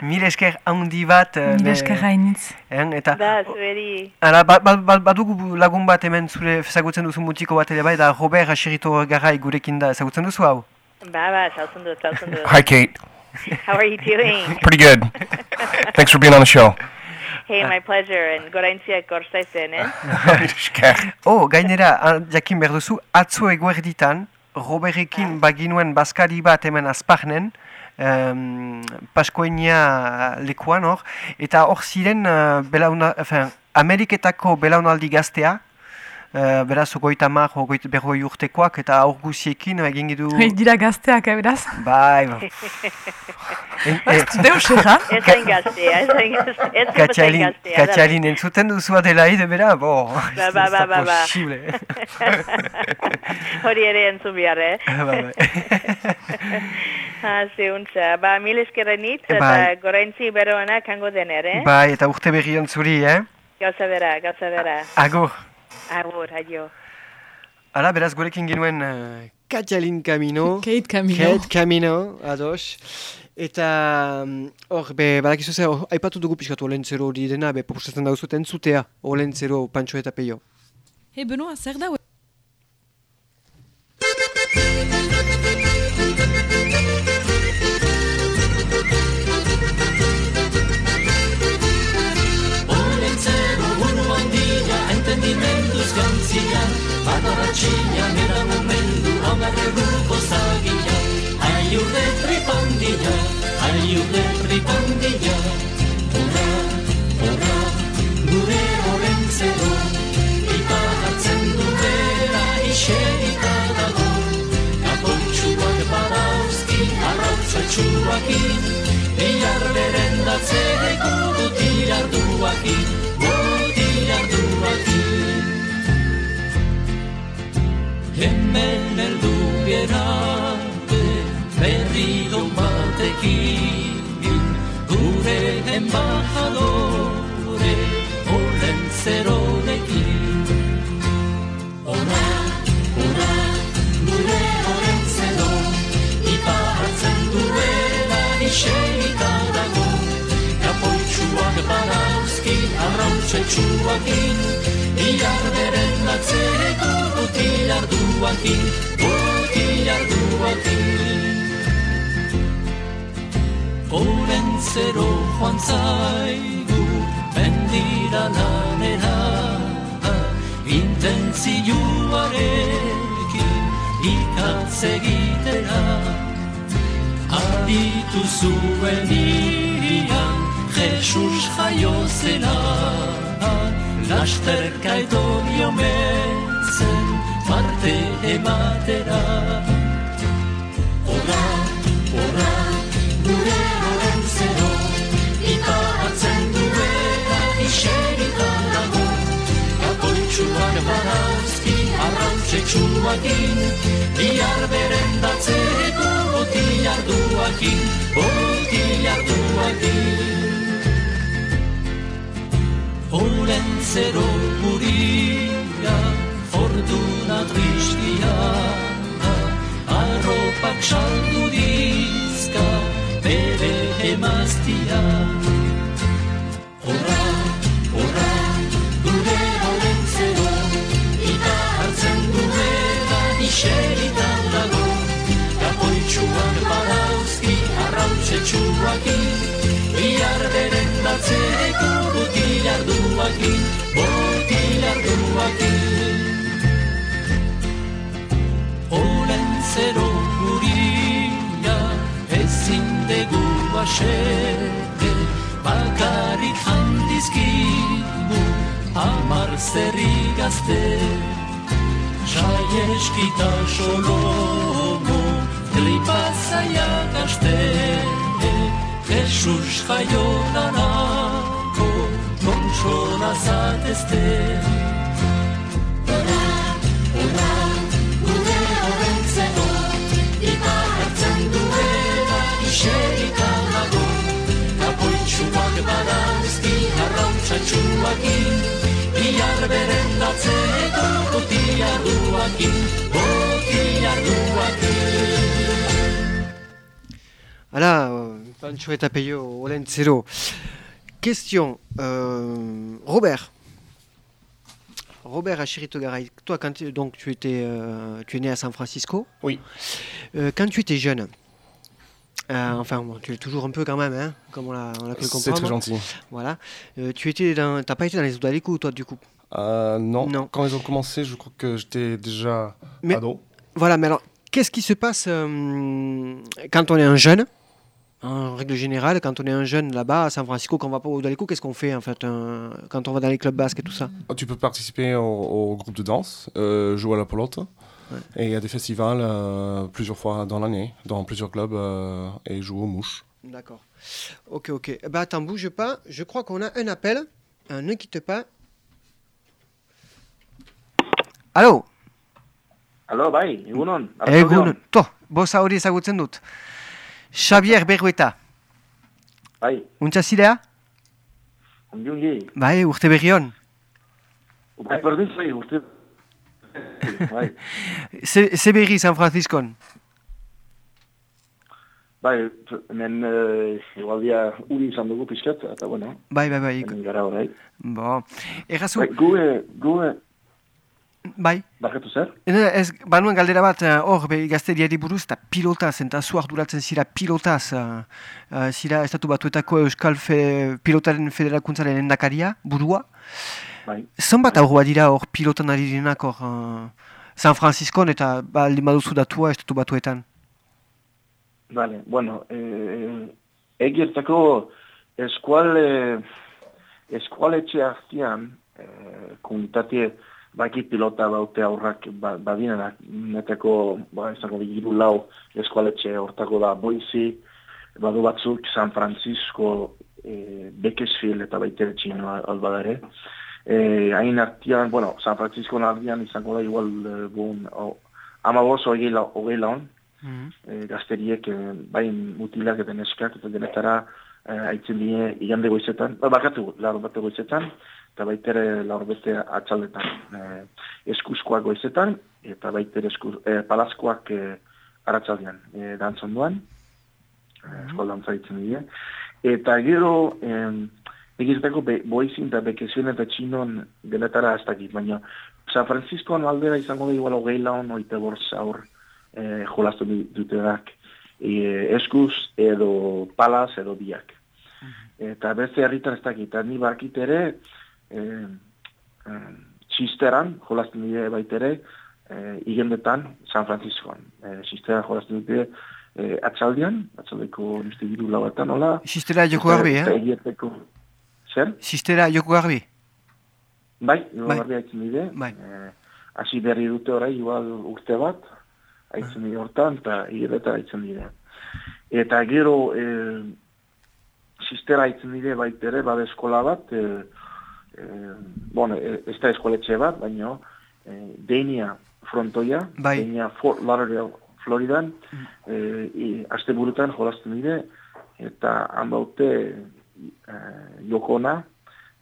Mil esker handi bat. eh, Mil esker hainitz. eta, Da, zueri, Ara, ba, ba, ba, badugu lagun bat hemen zure ezagutzen duzu mutiko bat ere bai, da Robert Asirito Garai gurekin da ezagutzen duzu hau? ba, ba, saltzen dut, saltzen dut. Hi, Kate. How are you doing? Pretty good. *laughs* Thanks for being on the show. Hey, my pleasure, and goraintziak gorzaizen, eh? *laughs* Oh, gainera, ah, jakin behar duzu, atzo eguerditan, Robertekin baginuen bazkari bat hemen azparnen, um, Paskoenia lekuan hor, eta hor ziren uh, belauna, enfin, Ameriketako belaunaldi gaztea, uh, beraz, ogoita mar, ogoita berroi urtekoak, eta hor guziekin egin gidu... Hoi dira gazteak, eh, beraz? Bai, bai. *laughs* En- eh, Deus egan? Ez zain gaztea, ez gaztea, Katxalin. Katxalin entzuten duzu adelaide bera, bo, Ba, ba, ba, ba, ba. posible. *laughs* Hori ere entzun behar, eh? *laughs* ba, bai. Ha, zeuntza. Ba, mil eskerren hitz, eta Bai. goraintzi beroanak hango dener, eh? bai, eta urte berri zuri, eh? Gauza bera, gauza bera. Agur. Agur, adio. Hala, beraz, gurekin genuen uh, Katxalin Camino. *laughs* Kate Camino. Kate Camino, ados. Eta mm, hor, be, badakizu zer, hor, aipatu dugu pixkatu olentzero hori dena, be, proposatzen dauzuten zutea, olentzero, pantxo eta peio. He, Benoa, zer da? Bataratxia, nera momendu, amarreguko zagia. Aiurde tripandia, aiurde tripandia, ora, ora, gure olentzero, ipagatzen duera iserita dago. Kapontxuak badauzki, arrautzatxuakin, bihar berendatzeko gutirarduakin, gutirarduakin. hemen erdu errante, berri don batekin gure embajadore horren è abbassato, il cuore olenzero de qui. Ora, ora, voleo lenzero di pazza nduella, riscierta da cuore, botilarduakin Botilarduakin Orentzero joan zaigu Mendira lanera Intentzioarekin Ikatz egitera. Aditu zuen irian Jesus jaio zela Lasterka edo biometzen Parte ematera Ora, ora, gure orentzero Iparatzen duela iserita dago. Kapoitxuak barauzki arrautzetsuakin Bihar beren datzeko botilarduakin Botilarduakin Olentzero guria, fortuna tristia Arropak saldu dizka, bere emaztia Ora, ora, gure olentzero Ita hartzen duela iserita dago Kapoitxuak barauzki arrautzetsuakin Bihar beren datzeko botilarduakin Botilarduakin Olentzero guria ezin dugu basete Bakarrik handizkigu amar zerri gazte. Saieskita solomo tripazaiak aste Jesus jaio lanako kontsola zatezte arrautzatxuakin Bihar beren datzeko botiarduakin Botiarduakin Hala, euh, Pancho eta Peio, Olentzero. Question, euh, Robert. Robert Achirito Garay, toi, quand tu, donc, tu, étais, euh, tu es né à San Francisco. Oui. Euh, quand tu étais jeune, euh, enfin, bon, tu es toujours un peu quand même, hein, comme on l'a pu le C'est comprendre. très gentil. Voilà. Euh, tu étais dans, t'as pas été dans les Oudalikou, toi, du coup? Euh, non. Non. Quand ils ont commencé, je crois que j'étais déjà Mais- ado. Voilà, mais alors, qu'est-ce qui se passe quand on est un jeune En règle générale, quand on est un jeune là-bas à San Francisco, qu'on va pas au Oudalikou, qu'est-ce qu'on fait en fait quand on va dans les clubs basques et tout ça? Tu peux participer au, au groupe de danse, euh, jouer à la pelote. Et il y a des festivals euh, plusieurs fois dans l'année, dans plusieurs clubs, euh, et jouer aux mouches. D'accord. Ok, ok. Eh ben, attends, bouge pas. Je crois qu'on a un appel. Euh, ne quitte pas. Allô? Alo, bai, egunon. Egun, to, bosa hori ezagutzen dut. Xavier Berrueta, Bai, untsa zirea? ongi ongi. Bai, urte berri hon. Bai, berdin zai, uste. Bai, *laughs* Ze, ze berri San Franciscon? bai, hemen uh, igualdia uri izan dugu pixkat, eta bueno, Bai, bai, bai. hemen gara orai. Bo, errazu, Bai, gu, eh, gu, eh, bai. barkatu zer? Ne, Ez, banuen galdera bat, eh, hor, be, gazteriari buruz, eta pilotaz, eta zu arduratzen zira pilotaz, uh, uh, zira estatu batuetako Euskal fe, Pilotaren Federakuntzaren endakaria, burua. Bai, Zenbat aurroa dira hor pilotan ari direnak hor uh, San Franciscon eta baldin baduzu datua estatu batuetan. Vale, bueno, eh, egiertako eskuale, eskualetxe artean, eh, komunitate baki pilota baute aurrak ba, badinenak, neteko, ba, izango bigiru lau eskualetxe hortako da Boise, badu batzuk San Francisco, eh, Bakersfield eta baitere txino albadare. Eh, hain artean, bueno, San Francisco artean izango da igual, eh, bon, oh, ama bost hogei la- hogei laun, e, gazteriek e, bain mutilak eta neskak eta denetara e, aitzen die igande goizetan, ba, bakatu, laur bate goizetan, eta baitere laur bete atxaldetan e, eskuzkoak goizetan, eta baitere eskuz, e, palazkoak e, aratsaldean e, dantzon duan. eh, eskoldan zaitzen dira. Eta gero, em, egizteko be, boizin eta bekezion eta txinon deletara ez dakit, baina San Franciscoan aldera izango da igual hogei laun, oite bortz aur eh, jolastu du- dutenak e, eskuz edo palaz edo biak. Eta beste herritan ez dakit, eta ni bakit ere, eh, eh, txisteran jolasten dira baitere, eh, igendetan San Franciscoan. Eh, txisteran jolasten dute eh, atxaldian, atxaldeko nizte giru lauetan, hola. Sistera joko garbi, Eta eh? egieteko, zer? Sistera joko garbi. Bai, jo Bai. garbi haitzen dide. Bai. Eh, hasi berri dute orai, igual urte bat, haitzen dide hortan, eta igeretan haitzen dide. Eta gero, eh, sistera haitzen dide baitere, bada eskola bat, eh, eh, bueno, eh, ez da eskoletxe bat, baina eh, Denia frontoia, Bai. Denia Fort Lauderdale, Floridan, eh, i, aste burutan jolasten dide, eta han baute eh, jokona,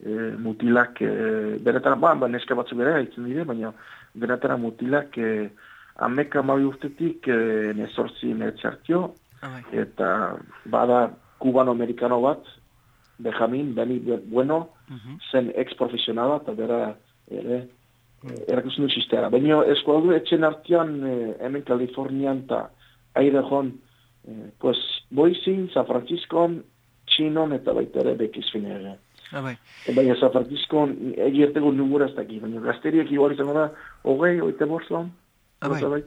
eh, mutilak, eh, beretara, ba, ba, neska batzuk ere haitzen dide, baina beretara mutilak eh, ameka mabi urtetik eh, nezortzi netxartio, Ah, bai. eta bada kubano-amerikano bat, Benjamin, Beni Bueno, Mhm. zen ex-profesionala, eta bera ere, eh, erakusten du sistera. Baina eskualdu etxen artean, eh, hemen Kalifornian eta Idahoan, eh, pues, Boizin, San Franciscoan, Txinon eta baita ere bekizfin ere. Ah, bai. E, baina San Franciscoan egirteko numura ez daki, baina gazteriak igual izango da, hogei, oite borzan, Ah, bai. bai.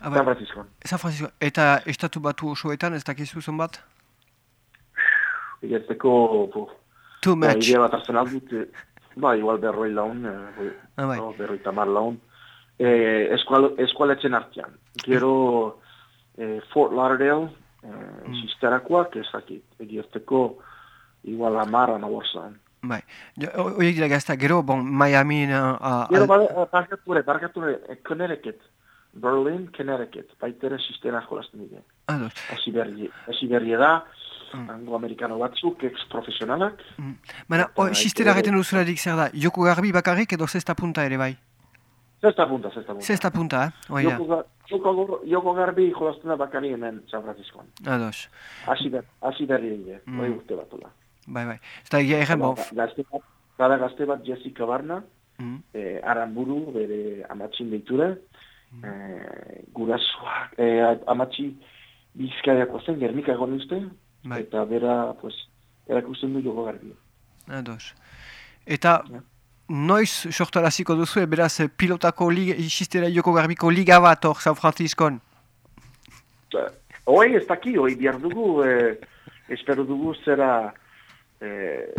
Ah, San bai. Franciscoan. San Francisco. Eta estatu batu osoetan ez dakizu zonbat? Egirteko, po, Too ba, much. idea bat hartzen aldut, eh, ba, igual berroi laun, eh, Ah, bai. no, berroi tamar laun, eh, eskual, eskualetzen artean. Gero eh, Fort Lauderdale, eh, Mm. sisterakoak, ez dakit, egirteko igual amara naborzan. Bai. Horiek dira gazta, gero, bon, Miami... Uh, uh, Gero, bade, eh, barkature, barkature, eh, Connecticut, Berlin, Connecticut, baitere sistera jolasten dide. Ados. Hasi berri, da, Mm. anglo-amerikano batzuk, ex-profesionalak, Baina, Eta oh, sistera gaiten duzularik zer da, joko garbi bakarrik edo zesta punta ere bai? Zesta punta, zesta punta. Zesta punta, eh? Hoi da. Joko, gor- joko garbi jolazten da bakari hemen San Franciscoan. Ados. Hasi, ber, hasi berri egin, Mm. mm. urte bat ola. Bai, bai. Da, egia egen, bon. Gazte bat, bada gazte bat Jessica Barna, Mm. eh, aranburu, bere amatxin deitura, eh, gurasoak, eh, amatxi bizkaiako zen, Gernika egon uste, Bai. eta bera, pues, erakusten du joko garbi. Ados. Eta, Ja. Noiz sortaraziko duzu, e, beraz, eh, pilotako liga, sistera joko garbiko liga bat hor San Franciscon? Hoi, ez daki, hoi bihar dugu, eh, espero dugu zera eh,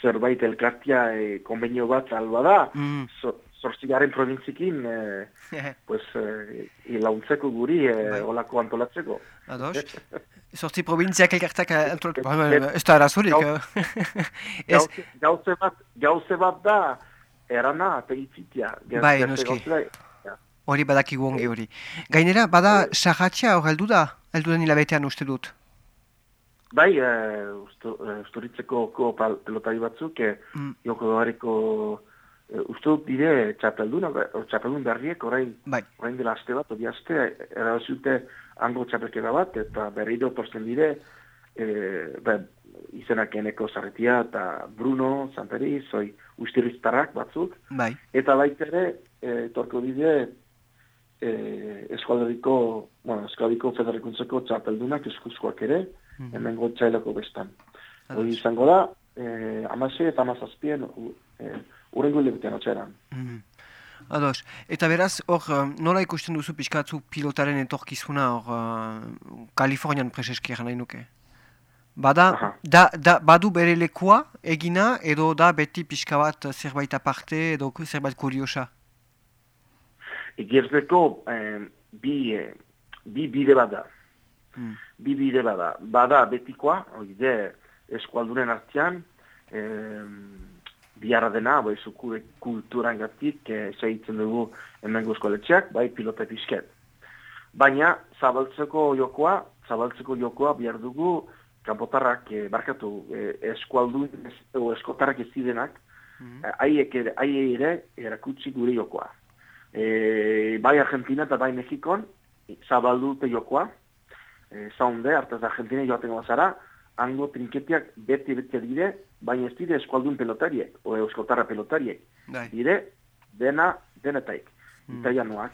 zerbait elkartia eh, konbenio bat alba da, Mm. so, zortzigaren provintzikin, eh, *laughs* pues, eh, ilauntzeko guri, eh, Bai. olako antolatzeko. Ados. Sortzi *laughs* provintziak elkartak Ba, et- Ez da. *laughs* Ez, Gauze, bat, gauze bat da, erana, apegitzitia. Bai, noski. hori badakigu ongi hori. Gainera, bada sarratxa hor heldu da? Heldu den hilabetean uste dut. Bai, eh, usturitzeko pelotari batzuk, eh, Mm. joko doareko, uste dut dire txapelduna, be- txapeldun berriek, orain, Bai. orain dela aste bat, obi aste, erabazute hango txapelkeda bat, eta berriro torsten dire, eh, be, izenak eneko zarretia, eta Bruno, Santeri, zoi ustiriztarrak batzuk, Bai. eta baita ere, eh, torko bide, eh, eskualdiko, bueno, eskualdiko federrikuntzeko txapeldunak eskuzkoak ere, Mhm. hemen gotxailako bestan. Hori izango da, eh, amase eta amazazpien u- eh, urrengo hilebetean otxeran. Mhm. Ados. Eta beraz, hor, eh, nola ikusten duzu pixkatzu pilotaren etorkizuna hor uh, Kalifornian preseski eran nahi nuke? Bada, Aha. da, da, badu bere lekua egina edo da beti pixka bat zerbait aparte edo zerbait kuriosa? Egirzeko eh, bi, eh, bi bide bat da. Mm. Bi bide bat da. Bada betikoa, hori de eskualdunen artean, eh, biharra dena, bai zuku kulturan gatik, segitzen dugu hemengo eskoletxeak, bai pilota pixket. Baina, zabaltzeko jokoa, zabaltzeko jokoa bihar dugu, kanpotarrak, eh, barkatu, eh, eskualdun, ez, o eskotarrak ez zirenak, Mhm. eh, haiek ere, haiei ere erakutsi gure jokoa. E, bai Argentina eta bai Mexikon, zabaldute jokoa, e, zaunde, hartaz Argentina joaten bazara, hango trinketiak beti dire, baina ez dire eskualdun pelotariek, o euskotarra pelotariek. Bai. Dire, dena, denetaik. Italianoak,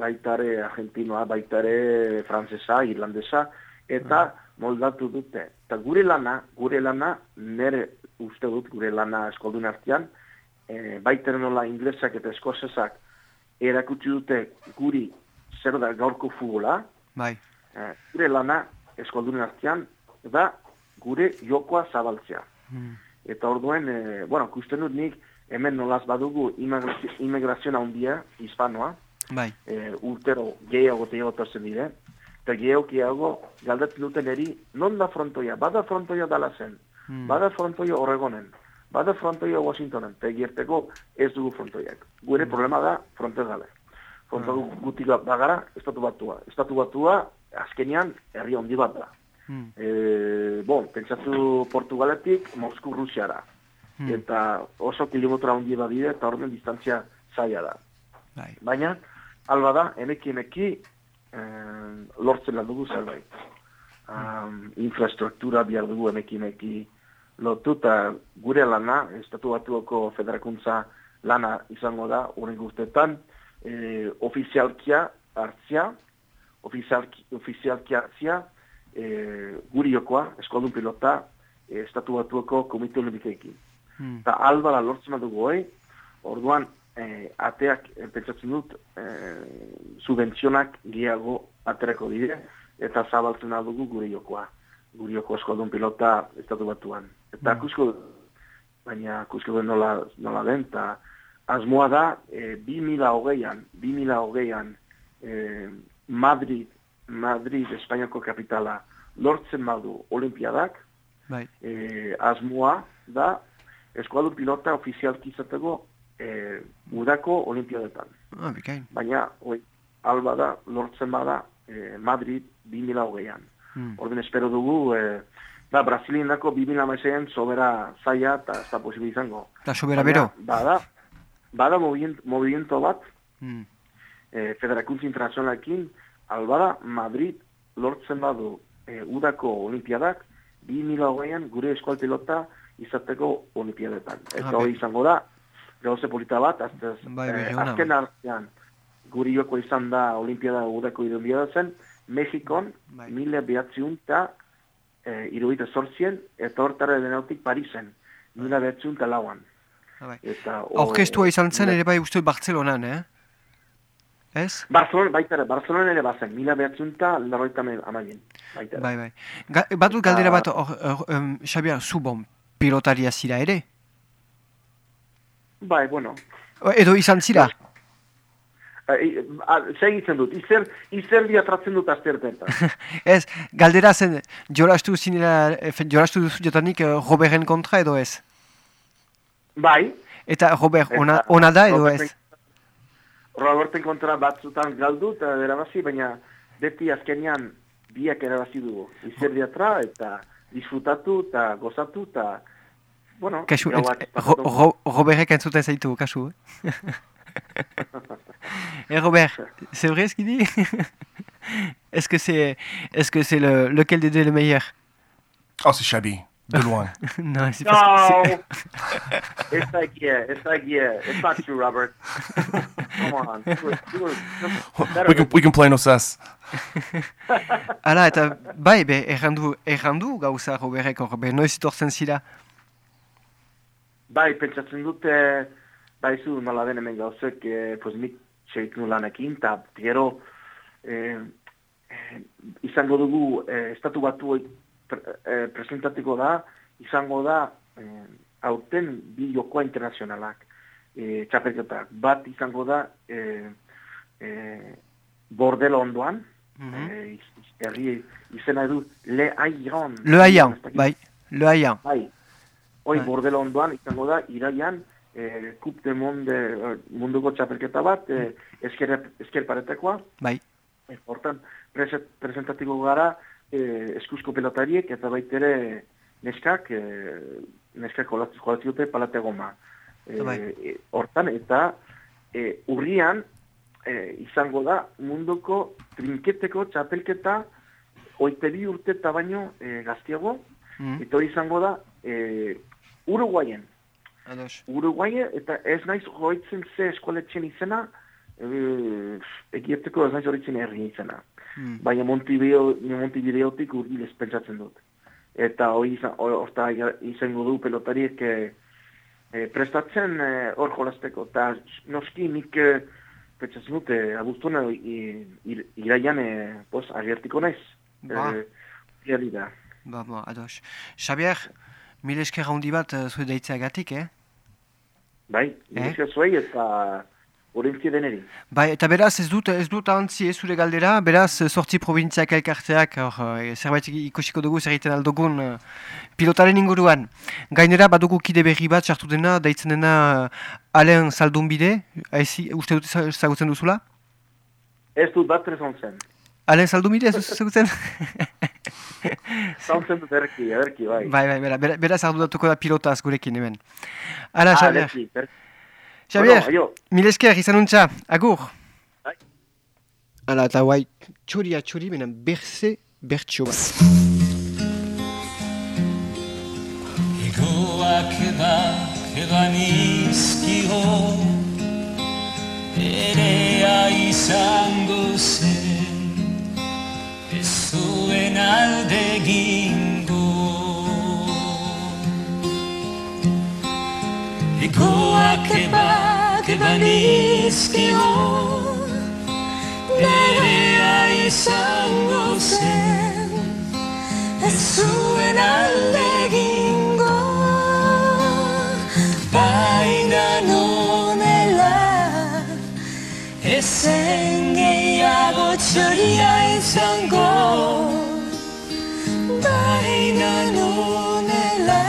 baitare argentinoa, baitare frantzesa, irlandesa, eta moldatu dute. Eta gure lana, gure lana, nire uste dut gure lana eskoldun artean, e, baitare nola inglesak eta eskosesak erakutsi dute guri zer da gaurko futbola, Bai. Eh, gure lana eskoldunen artean da gure jokoa zabaltzea. Mm. Eta orduen, e, bueno, kusten dut nik hemen nolaz badugu immigrazio- immigrazioa handia, hispanoa, Bai. e, urtero gehiago eta gehiago etortzen dire, eta gehiago gehiago galdatzen duten eri, non da frontoia? Bada frontoia Dallasen, Mm. bada frontoia Oregonen, bada frontoia Washingtonen, eta egierteko ez dugu frontoiak. Gure problema da frontez gale. Frontoia gutik bagara, estatu batua. Estatu batua, azkenean, herri handi bat da. Mm. E, bon, pentsatu Portugaletik, Mosku Rusiara. Mm. Eta oso kilometra handi badire, eta horren distantzia zaila da. Bai. Baina, alba da, emeki emeki eh, lortzen lan dugu zerbait. Um, infrastruktura bihar dugu emeki emeki lotu, eta gure lana, estatu batuako federakuntza lana izango da, horren guztetan, eh, ofizialkia hartzia, ofizialki, ofizialki hartzia, eh, guri jokoa, eskoldun pilota, eh, estatu batuako komite olimpikeekin. Mm. Eta alba da lortzen dugu hoi, orduan eh, ateak eh, pentsatzen dut eh, subentzionak gehiago aterako dire, eta zabaltzen dugu gure jokoa. Gure joko eskoldun pilota estatu batuan. Eta Mm. kusko, baina kusko den nola, nola den, eta asmoa da eh, 2008an, 2008an eh, Madrid, Madrid, Espainiako kapitala, lortzen badu olimpiadak, Bai. eh, asmoa da eskualdun pilota ofizialki izateko eh, udako olimpiadetan. Ah, bikain. Baina, oi, alba da, lortzen bada eh, Madrid 2008an. Mm. Orden espero dugu, eh, da, Brasilindako 2008an sobera zaila eta ez da posible izango. Eta sobera bero. Bada, bada movimiento, bat, Mm. eh, Federakuntza Internazionalekin, albada Madrid lortzen badu eh, udako olimpiadak, 2008an gure eskual pilota izateko olimpiadetan. Eta Ah, hori be- izango da, gauze polita bat, aztez, Bai, eh, bai, ona. azken artean, guri joko izan da olimpiada udako olimpiada zen, Mexikon, Bai. mila behatziun eta eh, iruita sortzien, eta hortara denautik Parisen, mila behatziun eta lauan. Ah, bai. Eta, o- Orkestua izan zen ere bai uste Bartzelonan, eh? Ez? Barcelona, baita ere, Barcelona ere bazen, mila behatzen eta larroita amaien. Bai, bai. Ga, batut galdera bat, hor, hor, um, Xabier, zu bon, pilotaria zira ere? Bai, bueno. O, edo izan zira? Eh, a- Segitzen dut, izer, izer diatratzen dut azterten. *laughs* ez, galdera zen, jolastu zinela, eh, jolastu duzu jotanik eh, Roberten kontra edo ez? bai. Eta Robert, ona, ona da edo ez? Roberten kontra batzutan galdu eta erabazi, baina beti azkenean biak erabazi dugu. Izer diatra eta disfrutatu eta gozatu eta, bueno, Kasu, gauak ent, ro, ro, Robertek entzuten zaitu, kasu, eh? *laughs* Eh Robert, c'est vrai ce qu'il dit? *laughs* Est-ce que c'est est-ce que c'est le lequel des deux est le meilleur? Oh, c'est Chabi, de loin. Non, c'est pas No! c'est- *laughs* *laughs* it's like, yeah, it's like, yeah, it's not true, Robert. *laughs* Come on. You were, you were just better we, can, we can play no cess. Hala, eta bai, be, errandu, errandu gauza Robertek hor, be, noiz itortzen zira. Bai, pentsatzen dute, baizu nola den hemen gauzek, eh, pues nik segitun lanekin, eta gero eh, eh, izango dugu eh, estatu batu pre, eh, presentatiko da, izango da eh, aurten bi jokoa internazionalak, eh, txapelketak. Bat izango da eh, eh, bordelo ondoan, Mhm. eh, iz- iz- herri izena du Le Hayan. Le Hayan, bai, Le Hayan. Bai. Hoi Bai. bordelo ondoan izango da iraian eh, Kup de Monde eh, munduko txapelketa bat eh, esker, esker paretekoa. Bai, Eh, hortan preset, presentatibo gara eh, eskusko pelotariek eta baitere neskak eh, neskak dute palate goma. Eh, eh, hortan eta eh, urrian eh, izango da munduko trinketeko txapelketa hoite bi urte eta baino e, gaztiago, Mm. eta hori izango da e, Uruguayen. Ados. Uruguaye eta ez naiz hoitzen ze eskoletxen izena, e, egieteko ez naiz horitzen herri izena. Mm. Baina Montevideo, Montevideotik urbil ez pentsatzen dut. Eta hori izan, izango du pelotariek e, e, prestatzen e, hor jolasteko. Eta noski nik e, pentsatzen dut, e, abuztuna i- ir- iraian e, pos, agertiko naiz. Ba. E, da. Ba, ba, ados. Xabier, mil esker handi bat zure deitzeagatik, eh? Bai, Eh? eh? zuei eta orientzia deneri. Bai, eta beraz ez dut, ez dut ahantzi ez zure galdera, beraz eh, sortzi provintziak elkarteak, hor, eh, zerbait ikusiko dugu zer egiten aldogun eh, pilotaren inguruan. Gainera, badugu kide berri bat sartu dena, deitzen dena uh, Alen Zaldunbide, aizi, uste dut ezagutzen duzula? Ez dut bat prezon zen. Alen Zaldunbide, ez dut *laughs* ezagutzen? Zauntzen dut erki, erki, bai. bai, bai, bera, bera, beraz arduratuko da pilotaz gurekin hemen. Ara, Ah, Xabier, Xabier, Bueno, aio. mil esker, izan untza, agur. Bai. Hala, eta guai, txuria txuri, benen berze, bertxo bat. Egoak bak ebanizkio Erea izango zen Ez zuen alde Egoak bak ebanizkio Erea izango zen Ez zuen alde gingo Baina nonela Ezen gehiago txoria izango. Baina nonela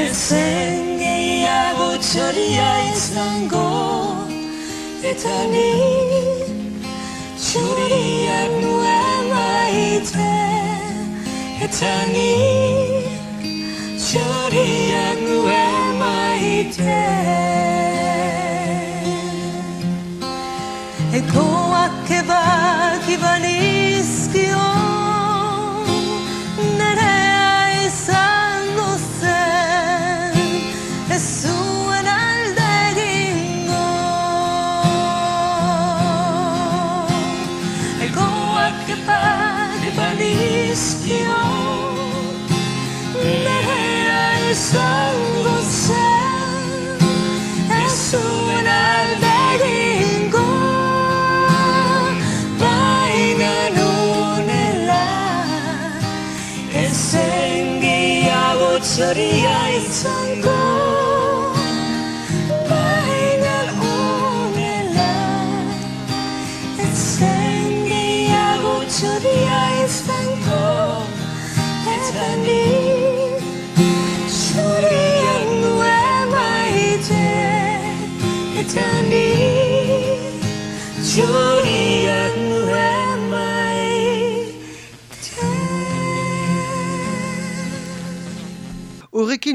Ezen txoria izango Eta ni Txuriak nuen maite Eta ni Txuriak nuen maite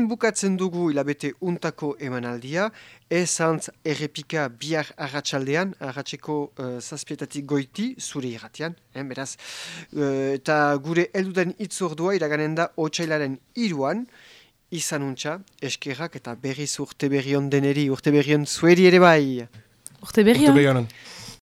bukatzen dugu hilabete untako emanaldia, ez antz errepika bihar arratsaldean, arratseko uh, zazpietatik goiti, zure irratian, eh, beraz. Eh, eta gure elduden itzordua iraganen da otxailaren iruan, izan untxa, eskerrak eta berriz urte berrion deneri, urte berrion zueri ere bai. Urte berri Urte on. behionen.